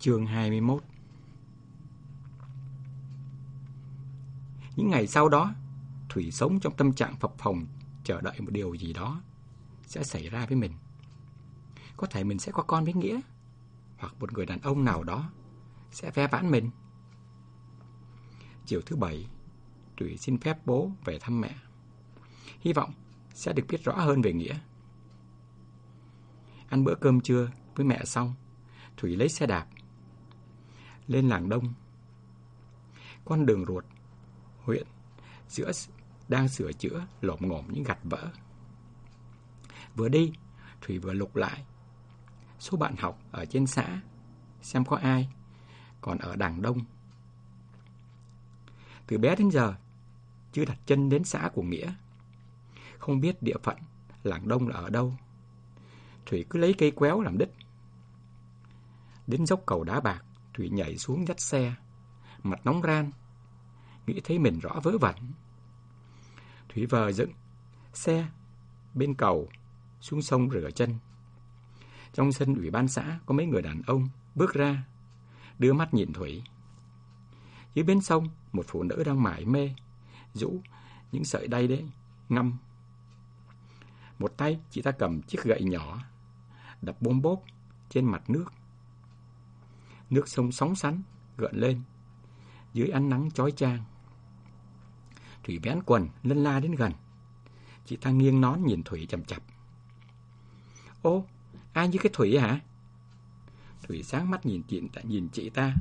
Chương 21 Những ngày sau đó, Thủy sống trong tâm trạng phập phồng, chờ đợi một điều gì đó sẽ xảy ra với mình. Có thể mình sẽ có con với Nghĩa, hoặc một người đàn ông nào đó sẽ ve vãn mình. Chiều thứ bảy, Thủy xin phép bố về thăm mẹ. Hy vọng sẽ được biết rõ hơn về Nghĩa. Ăn bữa cơm trưa với mẹ xong, Thủy lấy xe đạp lên làng Đông. Con đường ruột huyện giữa đang sửa chữa lổm ngổm những gạch vỡ. Vừa đi, Thủy vừa lục lại số bạn học ở trên xã xem có ai còn ở đàng Đông. Từ bé đến giờ, chưa đặt chân đến xã của Nghĩa. Không biết địa phận làng Đông là ở đâu. Thủy cứ lấy cây quéo làm đích. Đến dốc cầu đá bạc, Thủy nhảy xuống dắt xe, mặt nóng ran, nghĩ thấy mình rõ vớ vẩn. Thủy vờ dựng xe bên cầu xuống sông rửa chân. Trong sân ủy ban xã có mấy người đàn ông bước ra, đưa mắt nhìn Thủy. Dưới bên sông, một phụ nữ đang mải mê, rũ những sợi đay đấy, ngâm. Một tay chị ta cầm chiếc gậy nhỏ, đập bôm bốp trên mặt nước. Nước sông sóng sánh, gợn lên, dưới ánh nắng chói chang. Thủy vén quần, lân la đến gần. Chị ta nghiêng nón nhìn Thủy chầm chập. Ô, ai như cái Thủy hả? Thủy sáng mắt nhìn chị, nhìn chị ta.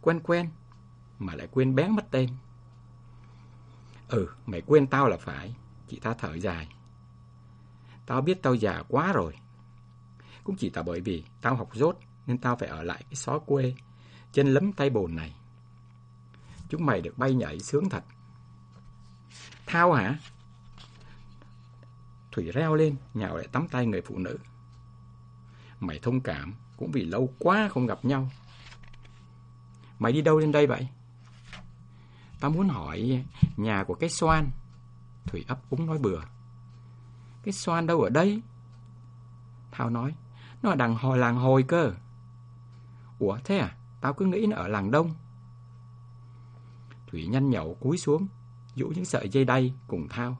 Quen quen, mà lại quên bén mất tên. Ừ, mày quên tao là phải. Chị ta thở dài. Tao biết tao già quá rồi. Cũng chỉ là bởi vì tao học dốt nên tao phải ở lại cái xó quê, chân lấm tay bồn này. Chúng mày được bay nhảy sướng thật. Thao hả? Thủy reo lên, nhào lại tắm tay người phụ nữ. Mày thông cảm, cũng vì lâu quá không gặp nhau. Mày đi đâu lên đây vậy? Tao muốn hỏi nhà của cái xoan. Thủy ấp úng nói bừa. Cái xoan đâu ở đây? Thao nói, nó ở đằng hồi làng hồi cơ. Ủa thế à? Tao cứ nghĩ nó ở làng đông. Thủy nhăn nhậu cúi xuống, dũ những sợi dây đay cùng Thao.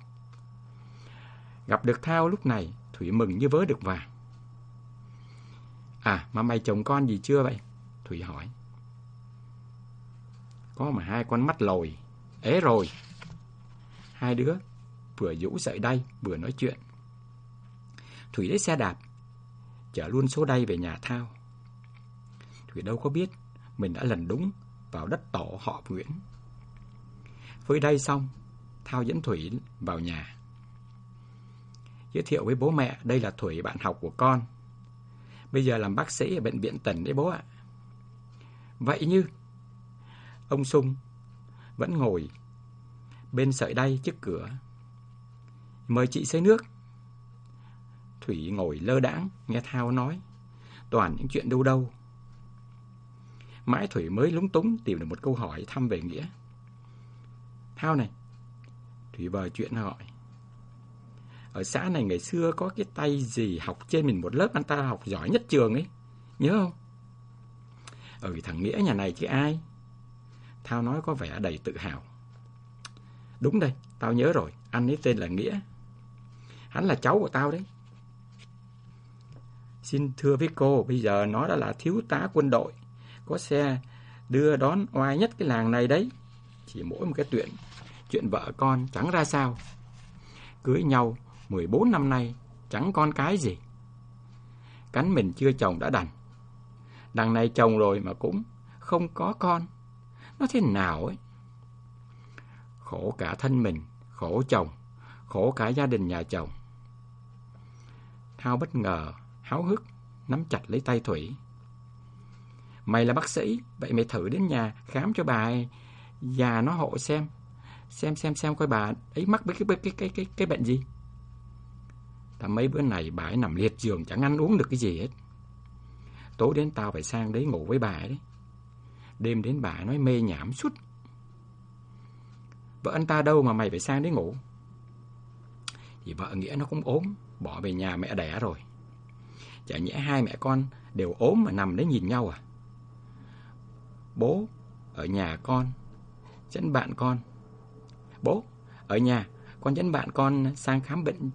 Gặp được Thao lúc này, Thủy mừng như vớ được vàng. À, mà mày chồng con gì chưa vậy? Thủy hỏi. Có mà hai con mắt lồi. Ế rồi. Hai đứa vừa rũ sợi đay vừa nói chuyện. Thủy lấy xe đạp, chở luôn số đay về nhà Thao vì đâu có biết mình đã lần đúng vào đất tổ họ Nguyễn. Với đây xong, Thao dẫn Thủy vào nhà. Giới thiệu với bố mẹ đây là Thủy bạn học của con. Bây giờ làm bác sĩ ở bệnh viện tỉnh đấy bố ạ. Vậy như ông Sung vẫn ngồi bên sợi đay trước cửa. Mời chị xới nước. Thủy ngồi lơ đãng nghe Thao nói, toàn những chuyện đâu đâu. Mãi Thủy mới lúng túng tìm được một câu hỏi thăm về Nghĩa. Thao này, Thủy vờ chuyện hỏi. Ở xã này ngày xưa có cái tay gì học trên mình một lớp anh ta học giỏi nhất trường ấy. Nhớ không? Ừ thằng Nghĩa nhà này chứ ai? Thao nói có vẻ đầy tự hào. Đúng đây, tao nhớ rồi, anh ấy tên là Nghĩa. Hắn là cháu của tao đấy. Xin thưa với cô, bây giờ nó đã là thiếu tá quân đội, có xe đưa đón oai nhất cái làng này đấy. Chỉ mỗi một cái chuyện, chuyện vợ con chẳng ra sao. Cưới nhau 14 năm nay, chẳng con cái gì. Cánh mình chưa chồng đã đành. Đằng này chồng rồi mà cũng không có con. Nó thế nào ấy? Khổ cả thân mình, khổ chồng, khổ cả gia đình nhà chồng. Thao bất ngờ, háo hức, nắm chặt lấy tay Thủy. Mày là bác sĩ, vậy mày thử đến nhà khám cho bà ấy, già nó hộ xem. Xem xem xem coi bà ấy mắc với cái, cái, cái, cái, cái bệnh gì. Ta mấy bữa này bà ấy nằm liệt giường chẳng ăn uống được cái gì hết. Tối đến tao phải sang đấy ngủ với bà ấy đấy. Đêm đến bà nói mê nhảm suốt. Vợ anh ta đâu mà mày phải sang đấy ngủ? Thì vợ Nghĩa nó cũng ốm, bỏ về nhà mẹ đẻ rồi. Chả nhẽ hai mẹ con đều ốm mà nằm đấy nhìn nhau à? Bố, ở nhà con, dẫn bạn con. Bố, ở nhà, con dẫn bạn con sang khám bệnh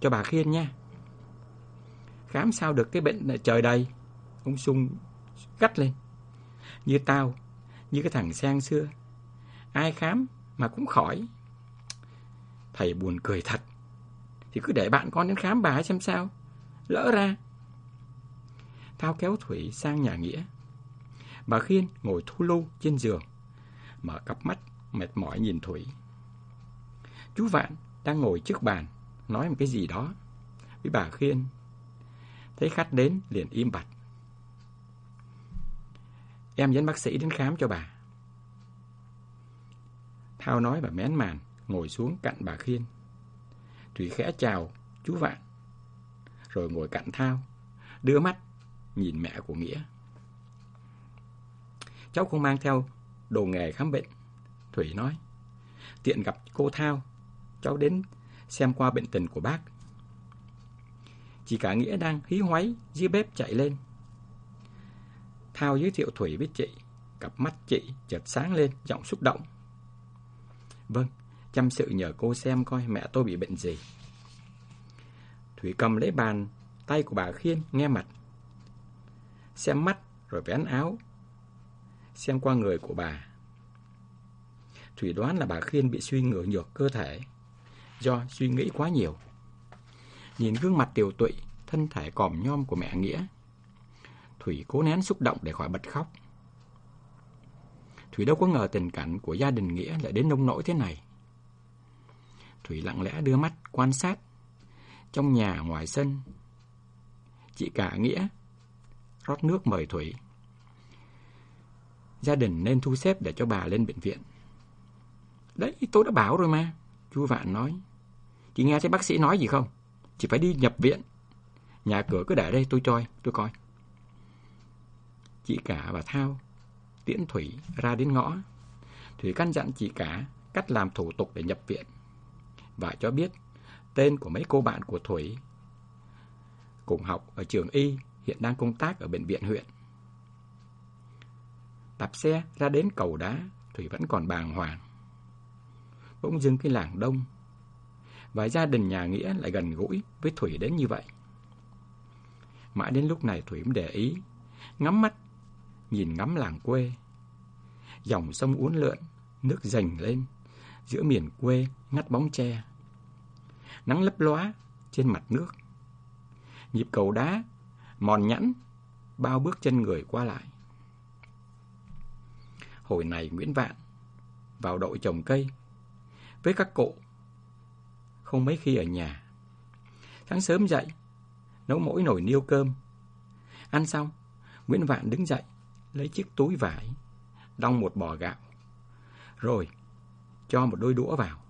cho bà Khiên nha. Khám sao được cái bệnh trời đầy. Ông Sung gắt lên. Như tao, như cái thằng sang xưa. Ai khám mà cũng khỏi. Thầy buồn cười thật. Thì cứ để bạn con đến khám bà xem sao. Lỡ ra. Thao kéo Thủy sang nhà Nghĩa. Bà Khiên ngồi thu lưu trên giường. Mở cặp mắt mệt mỏi nhìn Thủy. Chú Vạn đang ngồi trước bàn, nói một cái gì đó với bà Khiên. Thấy khách đến liền im bặt. Em dẫn bác sĩ đến khám cho bà. Thao nói và mén màn, ngồi xuống cạnh bà Khiên. Thủy khẽ chào chú Vạn, rồi ngồi cạnh Thao, đưa mắt nhìn mẹ của Nghĩa. Cháu không mang theo đồ nghề khám bệnh. Thủy nói, tiện gặp cô Thao, cháu đến xem qua bệnh tình của bác. Chỉ cả Nghĩa đang hí hoáy dưới bếp chạy lên. Thao giới thiệu Thủy với chị, cặp mắt chị chợt sáng lên, giọng xúc động. Vâng, chăm sự nhờ cô xem coi mẹ tôi bị bệnh gì. Thủy cầm lấy bàn tay của bà Khiên nghe mặt. Xem mắt rồi vén áo. Xem qua người của bà. Thủy đoán là bà Khiên bị suy ngửa nhược cơ thể do suy nghĩ quá nhiều. Nhìn gương mặt tiều tụy, thân thể còm nhom của mẹ Nghĩa. Thủy cố nén xúc động để khỏi bật khóc. Thủy đâu có ngờ tình cảnh của gia đình Nghĩa lại đến nông nỗi thế này. Thủy lặng lẽ đưa mắt quan sát trong nhà ngoài sân. Chị cả Nghĩa rót nước mời Thủy. Gia đình nên thu xếp để cho bà lên bệnh viện. Đấy, tôi đã bảo rồi mà. Chú Vạn nói. Chị nghe thấy bác sĩ nói gì không? Chị phải đi nhập viện. Nhà cửa cứ để đây tôi cho, tôi coi. Chị cả và Thao tiễn Thủy ra đến ngõ. Thủy căn dặn chị cả cách làm thủ tục để nhập viện. Và cho biết tên của mấy cô bạn của Thủy cùng học ở trường Y hiện đang công tác ở bệnh viện huyện. Đạp xe ra đến cầu đá, Thủy vẫn còn bàng hoàng. Bỗng dưng cái làng đông và gia đình nhà Nghĩa lại gần gũi với Thủy đến như vậy. Mãi đến lúc này Thủy mới để ý, ngắm mắt, nhìn ngắm làng quê. Dòng sông uốn lượn, nước dành lên, giữa miền quê ngắt bóng tre. Nắng lấp lóa trên mặt nước. Nhịp cầu đá, mòn nhẵn, bao bước chân người qua lại. Hồi này Nguyễn Vạn vào đội trồng cây với các cụ không mấy khi ở nhà. Sáng sớm dậy, nấu mỗi nồi niêu cơm. Ăn xong, Nguyễn Vạn đứng dậy, lấy chiếc túi vải, đong một bò gạo. Rồi, cho một đôi đũa vào,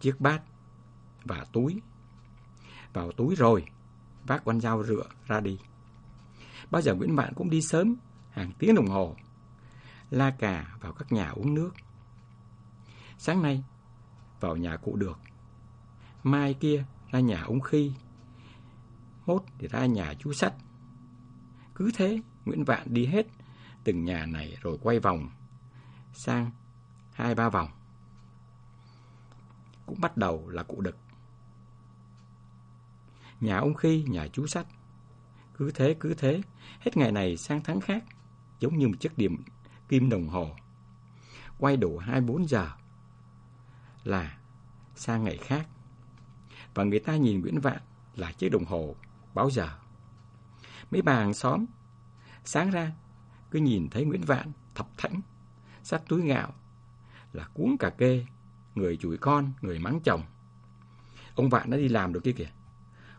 chiếc bát và túi. Vào túi rồi, vác con dao rửa ra đi. Bao giờ Nguyễn Vạn cũng đi sớm, hàng tiếng đồng hồ, la cà vào các nhà uống nước. Sáng nay, vào nhà cụ được, mai kia ra nhà ông Khi, mốt thì ra nhà chú Sắt. Cứ thế, Nguyễn Vạn đi hết từng nhà này rồi quay vòng sang hai ba vòng. Cũng bắt đầu là cụ đực. Nhà ông Khi, nhà chú sách Cứ thế, cứ thế, hết ngày này sang tháng khác, giống như một chiếc điểm kim đồng hồ. Quay đủ 24 giờ là sang ngày khác và người ta nhìn Nguyễn Vạn là chiếc đồng hồ báo giờ. Mấy bà hàng xóm sáng ra cứ nhìn thấy Nguyễn Vạn thập thảnh sát túi gạo là cuốn cà kê, người chửi con, người mắng chồng. Ông Vạn đã đi làm được kia kìa.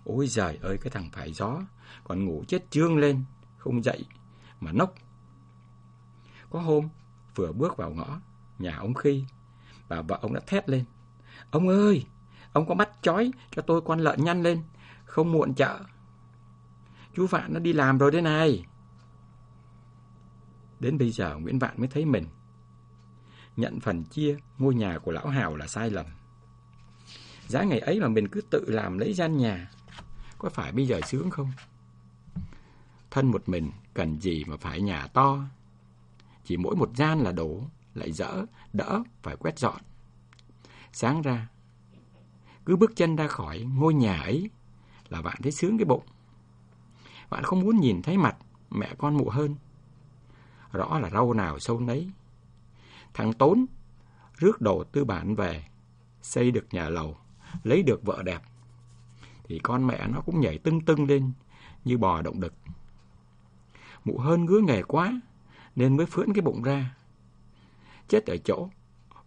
Ôi giời ơi cái thằng phải gió, còn ngủ chết trương lên, không dậy mà nốc. Có hôm vừa bước vào ngõ nhà ông Khi, bà vợ ông đã thét lên. Ông ơi, Ông có mắt chói cho tôi con lợn nhăn lên, không muộn chợ. Chú Vạn nó đi làm rồi đây này. Đến bây giờ Nguyễn Vạn mới thấy mình. Nhận phần chia ngôi nhà của lão Hào là sai lầm. Giá ngày ấy mà mình cứ tự làm lấy gian nhà, có phải bây giờ sướng không? thân một mình cần gì mà phải nhà to. Chỉ mỗi một gian là đủ, lại dỡ, đỡ, phải quét dọn. Sáng ra, cứ bước chân ra khỏi ngôi nhà ấy là bạn thấy sướng cái bụng. Bạn không muốn nhìn thấy mặt mẹ con mụ hơn. Rõ là rau nào sâu nấy. Thằng Tốn rước đồ tư bản về, xây được nhà lầu, lấy được vợ đẹp. Thì con mẹ nó cũng nhảy tưng tưng lên như bò động đực. Mụ hơn ngứa nghề quá, nên mới phưỡn cái bụng ra. Chết ở chỗ,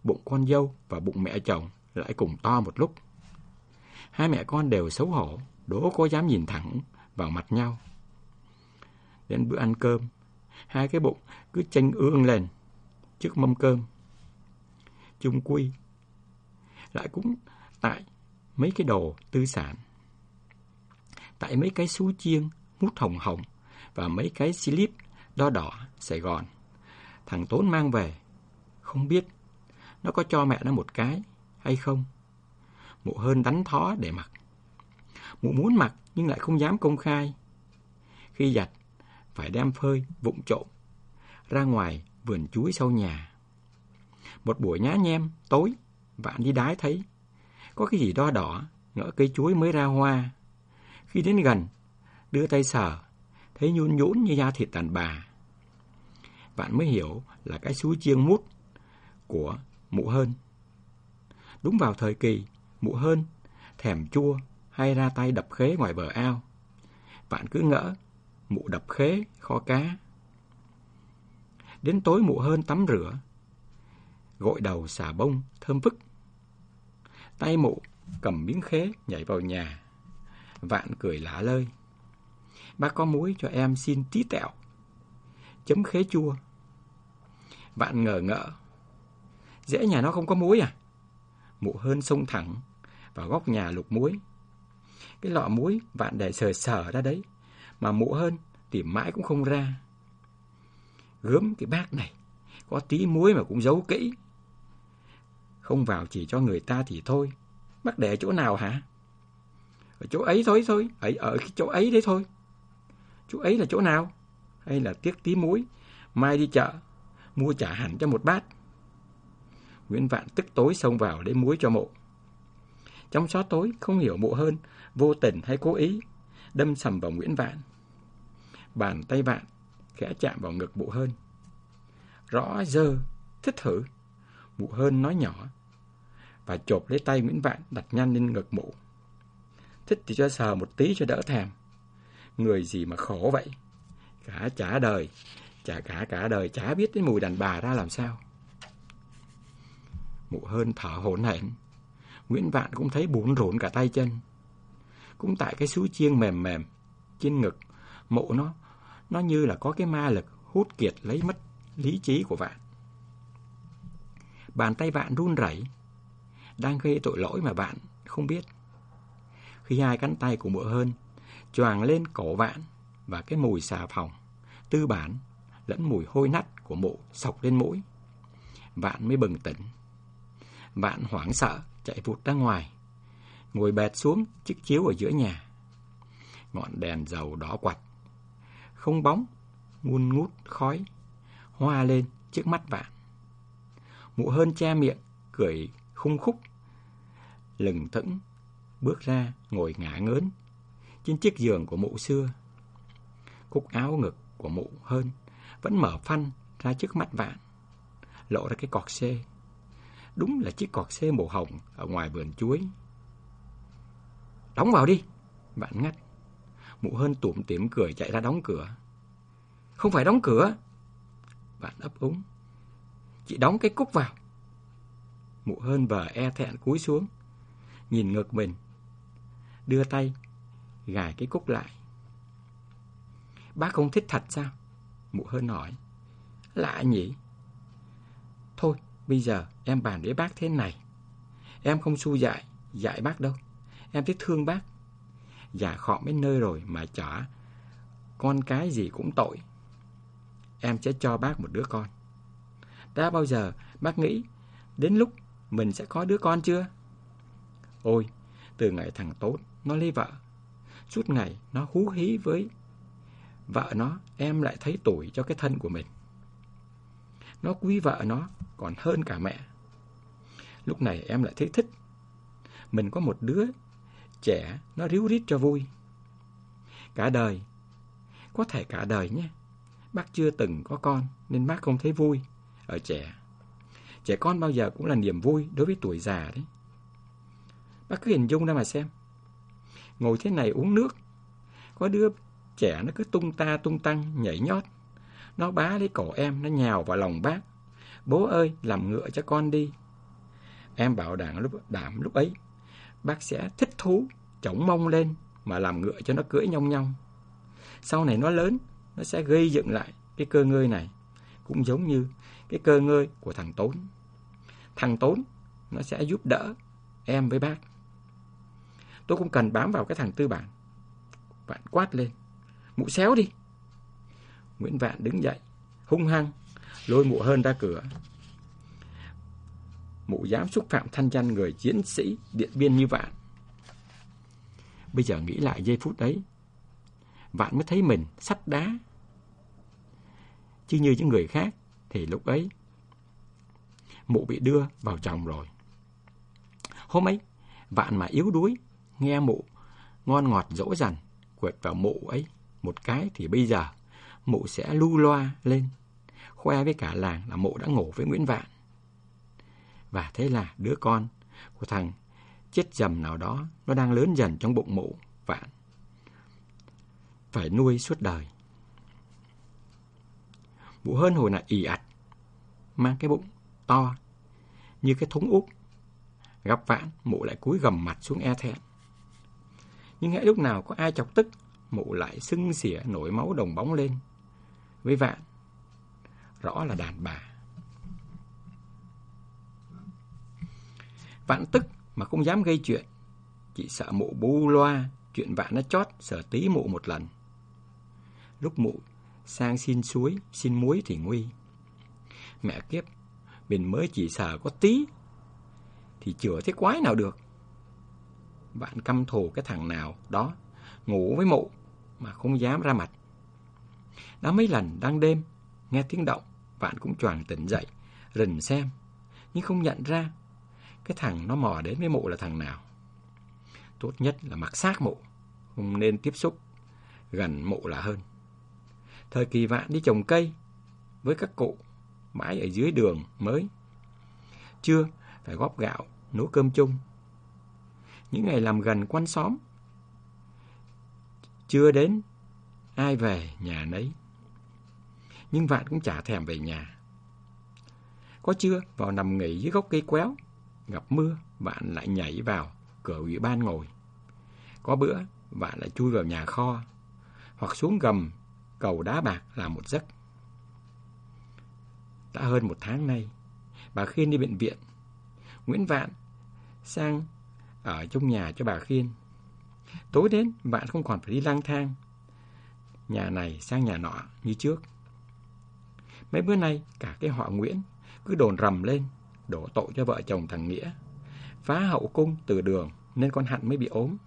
bụng con dâu và bụng mẹ chồng lại cùng to một lúc. Hai mẹ con đều xấu hổ, đố có dám nhìn thẳng vào mặt nhau. Đến bữa ăn cơm, hai cái bụng cứ tranh ương lên trước mâm cơm. Chung quy, lại cũng tại mấy cái đồ tư sản. Tại mấy cái xú chiêng, mút hồng hồng và mấy cái slip đo đỏ Sài Gòn. Thằng Tốn mang về, không biết nó có cho mẹ nó một cái hay không. Mụ hơn đánh thó để mặc. Mụ muốn mặc nhưng lại không dám công khai. Khi giặt, phải đem phơi, vụng trộm, ra ngoài vườn chuối sau nhà. Một buổi nhá nhem, tối, vạn đi đái thấy, có cái gì đo đỏ, ngỡ cây chuối mới ra hoa. Khi đến gần, đưa tay sờ, thấy nhún nhũn như da thịt đàn bà. Bạn mới hiểu là cái suối chiêng mút của mụ hơn. Đúng vào thời kỳ, mụ hơn, thèm chua hay ra tay đập khế ngoài bờ ao. Bạn cứ ngỡ, mụ đập khế, kho cá. Đến tối mụ hơn tắm rửa, gội đầu xà bông, thơm phức. Tay mụ cầm miếng khế nhảy vào nhà. Vạn cười lá lơi. Bác có muối cho em xin tí tẹo. Chấm khế chua. Vạn ngờ ngỡ. Dễ nhà nó không có muối à? Mụ hơn sông thẳng vào góc nhà lục muối. Cái lọ muối vạn để sờ sờ ra đấy. Mà mụ hơn tìm mãi cũng không ra. Gớm cái bác này. Có tí muối mà cũng giấu kỹ. Không vào chỉ cho người ta thì thôi. Bác để chỗ nào hả? Ở chỗ ấy thôi thôi. Ở, ở cái chỗ ấy đấy thôi. Chỗ ấy là chỗ nào? Hay là tiếc tí muối? Mai đi chợ. Mua trả hẳn cho một bát. Nguyễn Vạn tức tối xông vào lấy muối cho mộ. Trong xó tối, không hiểu mộ hơn, vô tình hay cố ý, đâm sầm vào Nguyễn Vạn. Bàn tay Vạn khẽ chạm vào ngực mụ hơn. Rõ dơ, thích thử. Mụ hơn nói nhỏ và chộp lấy tay Nguyễn Vạn đặt nhanh lên ngực mụ. Thích thì cho sờ một tí cho đỡ thèm. Người gì mà khổ vậy? Cả trả đời, chả cả cả đời chả biết cái mùi đàn bà ra làm sao. Mụ hơn thở hổn hển. Nguyễn Vạn cũng thấy bún rộn cả tay chân. Cũng tại cái suối chiêng mềm mềm trên ngực, mụ nó nó như là có cái ma lực hút kiệt lấy mất lý trí của Vạn. Bàn tay Vạn run rẩy, đang gây tội lỗi mà Vạn không biết. Khi hai cánh tay của mụ hơn choàng lên cổ Vạn và cái mùi xà phòng, tư bản lẫn mùi hôi nách của mụ sọc lên mũi. Vạn mới bừng tỉnh. Vạn hoảng sợ chạy vụt ra ngoài, ngồi bệt xuống chiếc chiếu ở giữa nhà. Ngọn đèn dầu đỏ quạch, không bóng, ngun ngút khói, hoa lên trước mắt Vạn. Mụ hơn che miệng, cười khung khúc, lừng thững, bước ra ngồi ngả ngớn trên chiếc giường của mụ xưa. Cúc áo ngực của mụ hơn vẫn mở phanh ra trước mắt Vạn, lộ ra cái cọt xê. Đúng là chiếc cọt xê màu hồng ở ngoài vườn chuối. Đóng vào đi, Vạn ngắt. Mụ hơn tủm tỉm cười chạy ra đóng cửa. Không phải đóng cửa. Vạn ấp úng. Chị đóng cái cúc vào. Mụ hơn vờ e thẹn cúi xuống. Nhìn ngực mình. Đưa tay gài cái cúc lại. Bác không thích thật sao? Mụ hơn hỏi. Lạ nhỉ? Thôi, bây giờ em bàn với bác thế này. Em không su dạy, dạy bác đâu. Em thích thương bác. Già khọm đến nơi rồi mà chả con cái gì cũng tội. Em sẽ cho bác một đứa con. Đã bao giờ bác nghĩ đến lúc mình sẽ có đứa con chưa? Ôi, từ ngày thằng Tốt nó lấy vợ, suốt ngày nó hú hí với vợ nó, em lại thấy tuổi cho cái thân của mình. Nó quý vợ nó còn hơn cả mẹ. Lúc này em lại thấy thích. Mình có một đứa trẻ nó ríu rít cho vui. Cả đời, có thể cả đời nhé. Bác chưa từng có con nên bác không thấy vui ở trẻ. Trẻ con bao giờ cũng là niềm vui đối với tuổi già đấy. Bác cứ hình dung ra mà xem. Ngồi thế này uống nước. Có đứa trẻ nó cứ tung ta tung tăng, nhảy nhót. Nó bá lấy cổ em, nó nhào vào lòng bác. Bố ơi, làm ngựa cho con đi. Em bảo đảm lúc, đảm lúc ấy, bác sẽ thích thú, chổng mông lên mà làm ngựa cho nó cưỡi nhong nhong. Sau này nó lớn, nó sẽ gây dựng lại cái cơ ngơi này, cũng giống như cái cơ ngơi của thằng Tốn. Thằng Tốn, nó sẽ giúp đỡ em với bác. Tôi cũng cần bám vào cái thằng tư bản. vạn quát lên. Mụ xéo đi. Nguyễn Vạn đứng dậy, hung hăng, lôi mụ hơn ra cửa. Mụ dám xúc phạm thanh danh người chiến sĩ Điện Biên như Vạn. Bây giờ nghĩ lại giây phút đấy, Vạn mới thấy mình sắt đá. Chứ như những người khác thì lúc ấy mụ bị đưa vào chồng rồi. Hôm ấy, Vạn mà yếu đuối, nghe mụ ngon ngọt dỗ dằn, quệt vào mụ ấy một cái thì bây giờ mụ sẽ lu loa lên, khoe với cả làng là mụ đã ngủ với Nguyễn Vạn. Và thế là đứa con của thằng chết dầm nào đó nó đang lớn dần trong bụng mụ Vạn. Phải nuôi suốt đời. Mụ hơn hồi này ì ạch, mang cái bụng to như cái thúng úp. Gặp Vạn, mụ lại cúi gầm mặt xuống e thẹn. Nhưng hãy lúc nào có ai chọc tức mụ lại sưng xỉa nổi máu đồng bóng lên. Với vạn, rõ là đàn bà. Vạn tức mà không dám gây chuyện. Chỉ sợ mụ bu loa, chuyện vạn nó chót, sợ tí mụ một lần. Lúc mụ sang xin suối, xin muối thì nguy. Mẹ kiếp, mình mới chỉ sợ có tí, thì chữa thế quái nào được. Vạn căm thù cái thằng nào đó, ngủ với mụ, mà không dám ra mặt. Đã mấy lần đang đêm, nghe tiếng động, bạn cũng choàng tỉnh dậy, rình xem, nhưng không nhận ra cái thằng nó mò đến với mụ là thằng nào. Tốt nhất là mặc xác mụ, không nên tiếp xúc gần mụ là hơn. Thời kỳ vạn đi trồng cây với các cụ mãi ở dưới đường mới. Chưa phải góp gạo, nấu cơm chung. Những ngày làm gần quan xóm chưa đến, ai về nhà nấy. Nhưng Vạn cũng chả thèm về nhà. Có chưa vào nằm nghỉ dưới gốc cây quéo, gặp mưa, Vạn lại nhảy vào cửa ủy ban ngồi. Có bữa, Vạn lại chui vào nhà kho, hoặc xuống gầm cầu đá bạc làm một giấc. Đã hơn một tháng nay, bà Khiên đi bệnh viện. Nguyễn Vạn sang ở trong nhà cho bà Khiên Tối đến, bạn không còn phải đi lang thang. Nhà này sang nhà nọ như trước. Mấy bữa nay, cả cái họ Nguyễn cứ đồn rầm lên, đổ tội cho vợ chồng thằng Nghĩa. Phá hậu cung từ đường nên con Hạnh mới bị ốm.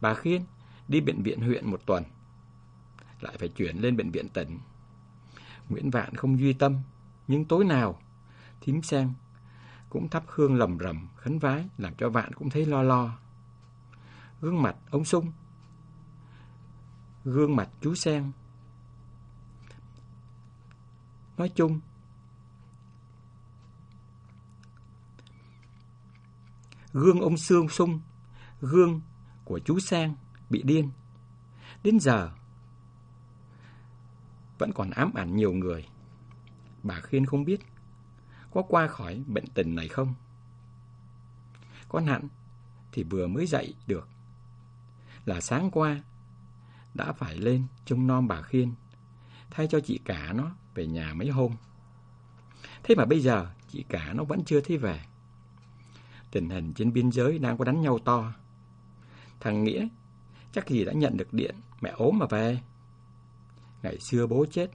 Bà Khiên đi bệnh viện huyện một tuần, lại phải chuyển lên bệnh viện tỉnh. Nguyễn Vạn không duy tâm, nhưng tối nào, thím sang cũng thắp hương lầm rầm, khấn vái, làm cho Vạn cũng thấy lo lo gương mặt ông Sung, gương mặt chú Sen. Nói chung, gương ông Sương Sung, gương của chú Sang bị điên. Đến giờ, vẫn còn ám ảnh nhiều người. Bà Khiên không biết có qua khỏi bệnh tình này không. Con hạn thì vừa mới dậy được là sáng qua đã phải lên trông nom bà Khiên, thay cho chị cả nó về nhà mấy hôm. Thế mà bây giờ chị cả nó vẫn chưa thấy về. Tình hình trên biên giới đang có đánh nhau to. Thằng Nghĩa chắc gì đã nhận được điện mẹ ốm mà về. Ngày xưa bố chết,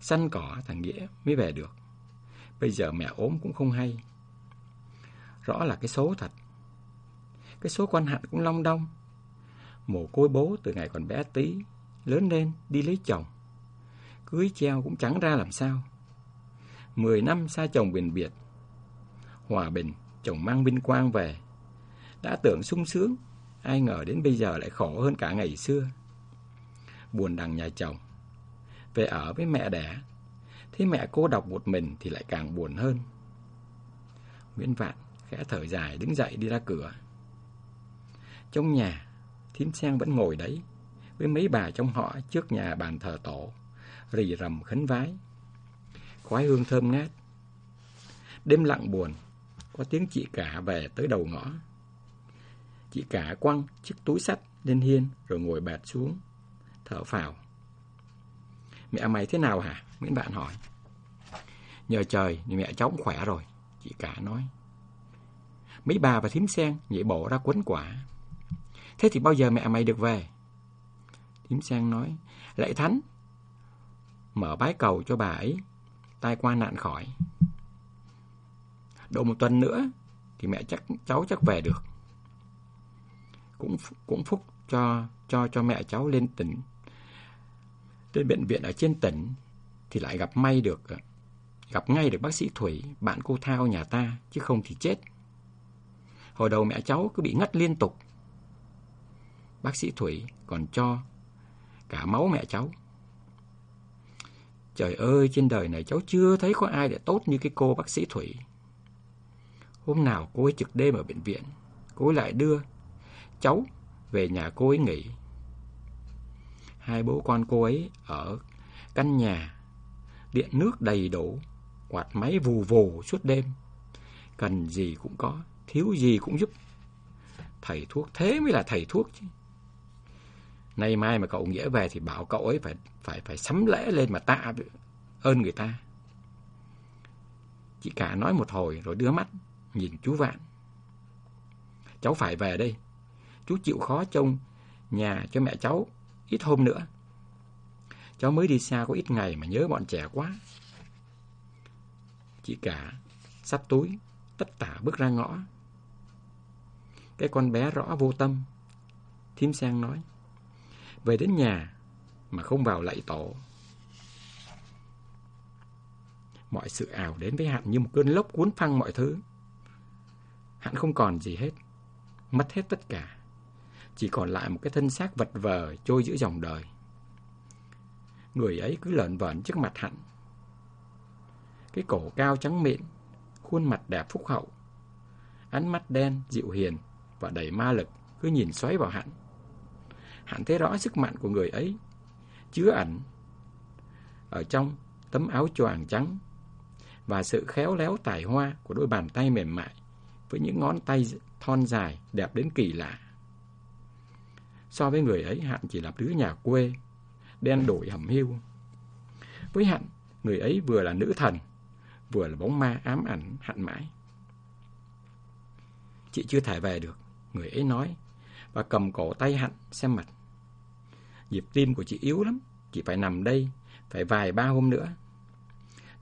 săn cỏ thằng Nghĩa mới về được. Bây giờ mẹ ốm cũng không hay. Rõ là cái số thật. Cái số quan hạn cũng long đong. Mồ côi bố từ ngày còn bé tí, lớn lên đi lấy chồng. Cưới treo cũng chẳng ra làm sao. Mười năm xa chồng biển biệt. Hòa bình, chồng mang vinh quang về. Đã tưởng sung sướng, ai ngờ đến bây giờ lại khổ hơn cả ngày xưa. Buồn đằng nhà chồng. Về ở với mẹ đẻ, thế mẹ cô đọc một mình thì lại càng buồn hơn. Nguyễn Vạn khẽ thở dài đứng dậy đi ra cửa. Trong nhà, thím sen vẫn ngồi đấy, với mấy bà trong họ trước nhà bàn thờ tổ, rì rầm khấn vái. Khói hương thơm ngát. Đêm lặng buồn, có tiếng chị cả về tới đầu ngõ. Chị cả quăng chiếc túi sắt lên hiên rồi ngồi bệt xuống, thở phào. Mẹ mày thế nào hả? Nguyễn Bạn hỏi. Nhờ trời, thì mẹ cháu cũng khỏe rồi, chị cả nói. Mấy bà và thím sen nhảy bộ ra quấn quả. Thế thì bao giờ mẹ mày được về? Thím sen nói, lạy thánh, mở bái cầu cho bà ấy, tai qua nạn khỏi. Độ một tuần nữa thì mẹ chắc cháu chắc về được. Cũng cũng phúc cho cho cho mẹ cháu lên tỉnh. Đến bệnh viện ở trên tỉnh thì lại gặp may được gặp ngay được bác sĩ Thủy, bạn cô Thao nhà ta chứ không thì chết. Hồi đầu mẹ cháu cứ bị ngất liên tục. Bác sĩ Thủy còn cho cả máu mẹ cháu. Trời ơi, trên đời này cháu chưa thấy có ai để tốt như cái cô bác sĩ Thủy. Hôm nào cô ấy trực đêm ở bệnh viện, cô ấy lại đưa cháu về nhà cô ấy nghỉ. Hai bố con cô ấy ở căn nhà, điện nước đầy đủ, quạt máy vù vù suốt đêm. Cần gì cũng có, thiếu gì cũng giúp. Thầy thuốc thế mới là thầy thuốc chứ. Nay mai mà cậu Nghĩa về thì bảo cậu ấy phải phải phải sắm lễ lên mà tạ ơn người ta. Chị cả nói một hồi rồi đưa mắt nhìn chú Vạn. Cháu phải về đây. Chú chịu khó trông nhà cho mẹ cháu ít hôm nữa. Cháu mới đi xa có ít ngày mà nhớ bọn trẻ quá. Chị cả sắp túi, tất tả bước ra ngõ. Cái con bé rõ vô tâm. Thím sang nói. Về đến nhà mà không vào lạy tổ. Mọi sự ảo đến với Hạn như một cơn lốc cuốn phăng mọi thứ. Hạn không còn gì hết. Mất hết tất cả. Chỉ còn lại một cái thân xác vật vờ trôi giữa dòng đời. Người ấy cứ lợn vợn trước mặt hạnh Cái cổ cao trắng mịn, khuôn mặt đẹp phúc hậu. Ánh mắt đen, dịu hiền và đầy ma lực cứ nhìn xoáy vào hạnh hạnh thấy rõ sức mạnh của người ấy, chứa ẩn ở trong tấm áo choàng trắng và sự khéo léo tài hoa của đôi bàn tay mềm mại với những ngón tay thon dài đẹp đến kỳ lạ. So với người ấy, Hạn chỉ là đứa nhà quê, đen đổi hầm hiu. Với Hạn, người ấy vừa là nữ thần, vừa là bóng ma ám ảnh Hạn mãi. Chị chưa thể về được, người ấy nói, và cầm cổ tay Hạn xem mặt. Nhịp tim của chị yếu lắm, chị phải nằm đây, phải vài ba hôm nữa.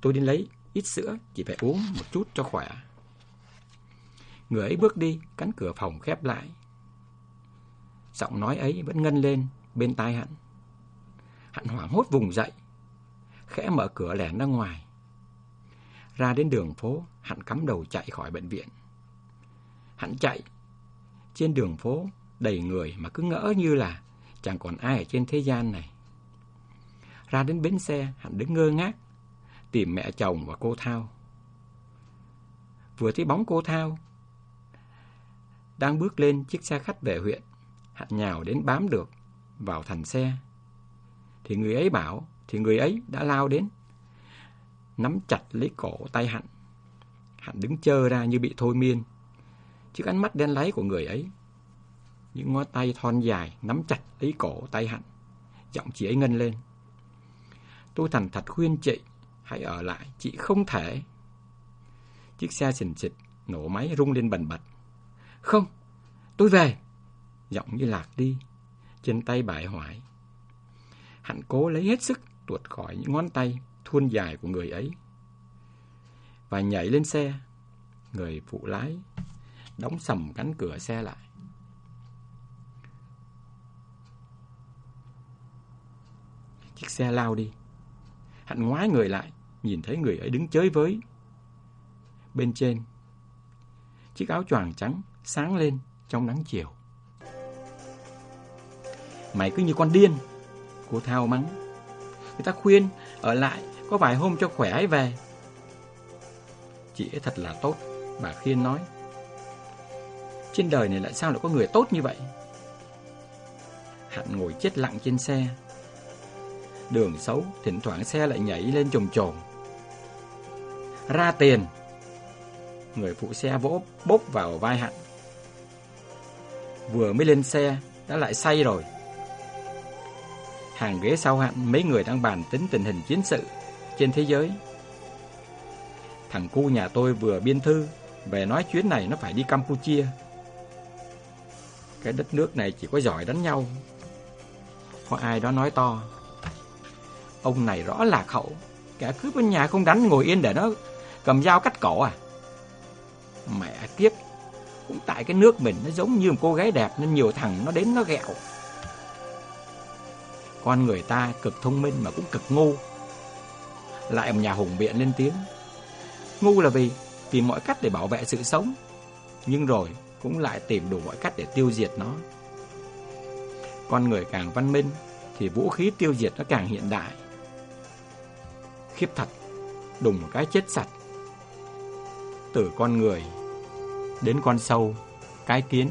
Tôi đi lấy ít sữa, chị phải uống một chút cho khỏe. Người ấy bước đi, cánh cửa phòng khép lại. Giọng nói ấy vẫn ngân lên bên tai hắn. Hắn hoảng hốt vùng dậy, khẽ mở cửa lẻn ra ngoài. Ra đến đường phố, hắn cắm đầu chạy khỏi bệnh viện. Hắn chạy, trên đường phố đầy người mà cứ ngỡ như là chẳng còn ai ở trên thế gian này. Ra đến bến xe, hắn đứng ngơ ngác, tìm mẹ chồng và cô Thao. Vừa thấy bóng cô Thao, đang bước lên chiếc xe khách về huyện, hắn nhào đến bám được vào thành xe. Thì người ấy bảo, thì người ấy đã lao đến, nắm chặt lấy cổ tay hạnh hạnh đứng chơ ra như bị thôi miên, trước ánh mắt đen láy của người ấy. Những ngón tay thon dài nắm chặt lấy cổ tay hạnh Giọng chị ấy ngân lên. Tôi thành thật khuyên chị, hãy ở lại, chị không thể. Chiếc xe xình xịt, nổ máy rung lên bần bật. Không, tôi về. Giọng như lạc đi, trên tay bại hoại. Hạnh cố lấy hết sức tuột khỏi những ngón tay thuôn dài của người ấy. Và nhảy lên xe, người phụ lái đóng sầm cánh cửa xe lại. Chiếc xe lao đi. Hắn ngoái người lại, nhìn thấy người ấy đứng chơi với. Bên trên, chiếc áo choàng trắng sáng lên trong nắng chiều. Mày cứ như con điên, cô Thao mắng. Người ta khuyên ở lại có vài hôm cho khỏe ấy về. Chị ấy thật là tốt, bà Khiên nói. Trên đời này lại sao lại có người tốt như vậy? Hạnh ngồi chết lặng trên xe. Đường xấu, thỉnh thoảng xe lại nhảy lên trồm trồm. Ra tiền! Người phụ xe vỗ bốc vào vai Hạnh. Vừa mới lên xe, đã lại say rồi. Hàng ghế sau hạn mấy người đang bàn tính tình hình chiến sự trên thế giới. Thằng cu nhà tôi vừa biên thư về nói chuyến này nó phải đi Campuchia. Cái đất nước này chỉ có giỏi đánh nhau. Có ai đó nói to. Ông này rõ là khẩu, Kẻ cướp bên nhà không đánh, ngồi yên để nó cầm dao cắt cổ à. Mẹ kiếp. Cũng tại cái nước mình nó giống như một cô gái đẹp nên nhiều thằng nó đến nó ghẹo. Con người ta cực thông minh mà cũng cực ngu. Lại ông nhà hùng biện lên tiếng. Ngu là vì tìm mọi cách để bảo vệ sự sống. Nhưng rồi cũng lại tìm đủ mọi cách để tiêu diệt nó. Con người càng văn minh thì vũ khí tiêu diệt nó càng hiện đại. Khiếp thật, đùng một cái chết sạch. Từ con người đến con sâu, cái kiến